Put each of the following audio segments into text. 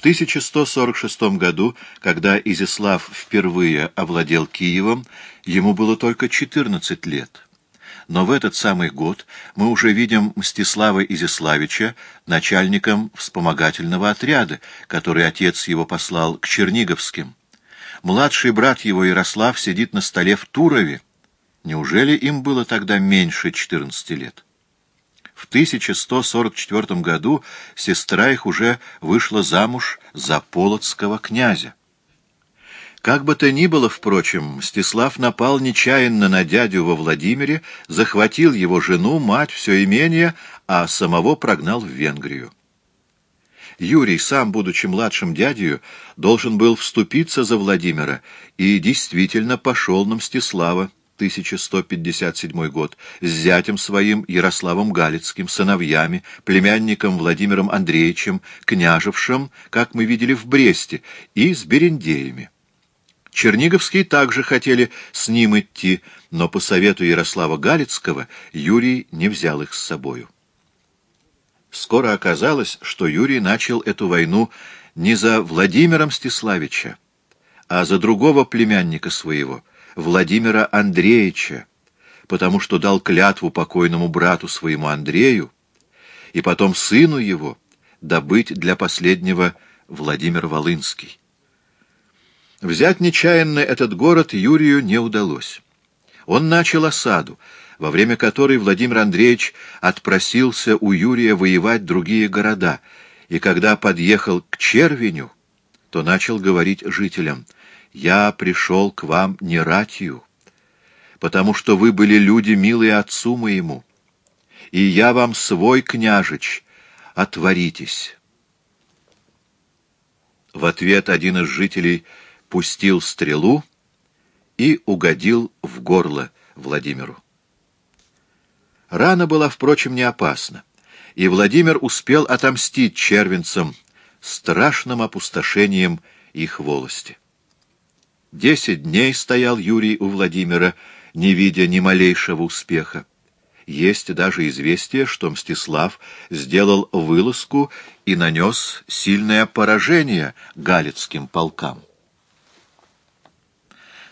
1146 году, когда Изяслав впервые овладел Киевом, ему было только 14 лет. Но в этот самый год мы уже видим Мстислава Изяславича начальником вспомогательного отряда, который отец его послал к Черниговским. Младший брат его Ярослав сидит на столе в Турове. Неужели им было тогда меньше 14 лет? В 1144 году сестра их уже вышла замуж за полоцкого князя. Как бы то ни было, впрочем, Мстислав напал нечаянно на дядю во Владимире, захватил его жену, мать, все имение, а самого прогнал в Венгрию. Юрий, сам будучи младшим дядью, должен был вступиться за Владимира и действительно пошел на Мстислава. 1157 год, с зятем своим Ярославом Галицким, сыновьями, племянником Владимиром Андреевичем, княжевшим, как мы видели в Бресте, и с берендеями. Черниговские также хотели с ним идти, но по совету Ярослава Галицкого Юрий не взял их с собою. Скоро оказалось, что Юрий начал эту войну не за Владимира Мстиславича, а за другого племянника своего — Владимира Андреевича, потому что дал клятву покойному брату своему Андрею, и потом сыну его добыть для последнего Владимир Волынский. Взять нечаянно этот город Юрию не удалось. Он начал осаду, во время которой Владимир Андреевич отпросился у Юрия воевать другие города, и когда подъехал к Червеню, то начал говорить жителям — я пришел к вам не ратью, потому что вы были люди, милые отцу моему, и я вам свой княжич, отворитесь». В ответ один из жителей пустил стрелу и угодил в горло Владимиру. Рана была, впрочем, не опасна, и Владимир успел отомстить червенцам страшным опустошением их волости. Десять дней стоял Юрий у Владимира, не видя ни малейшего успеха. Есть даже известие, что Мстислав сделал вылазку и нанес сильное поражение галицким полкам.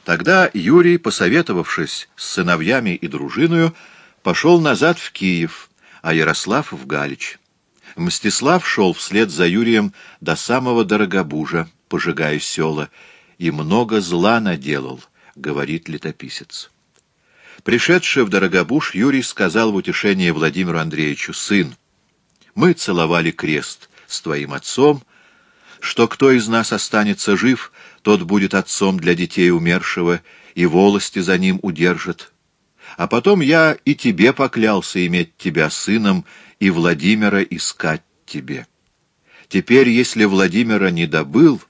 Тогда Юрий, посоветовавшись с сыновьями и дружиною, пошел назад в Киев, а Ярослав в Галич. Мстислав шел вслед за Юрием до самого Дорогобужа, пожигая села, и много зла наделал, говорит летописец. Пришедший в Дорогобуж, Юрий сказал в утешение Владимиру Андреевичу, «Сын, мы целовали крест с твоим отцом, что кто из нас останется жив, тот будет отцом для детей умершего, и волости за ним удержит. А потом я и тебе поклялся иметь тебя сыном, и Владимира искать тебе. Теперь, если Владимира не добыл,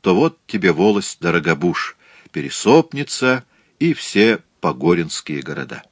то вот тебе волость Дорогобуж, Пересопница и все погоринские города.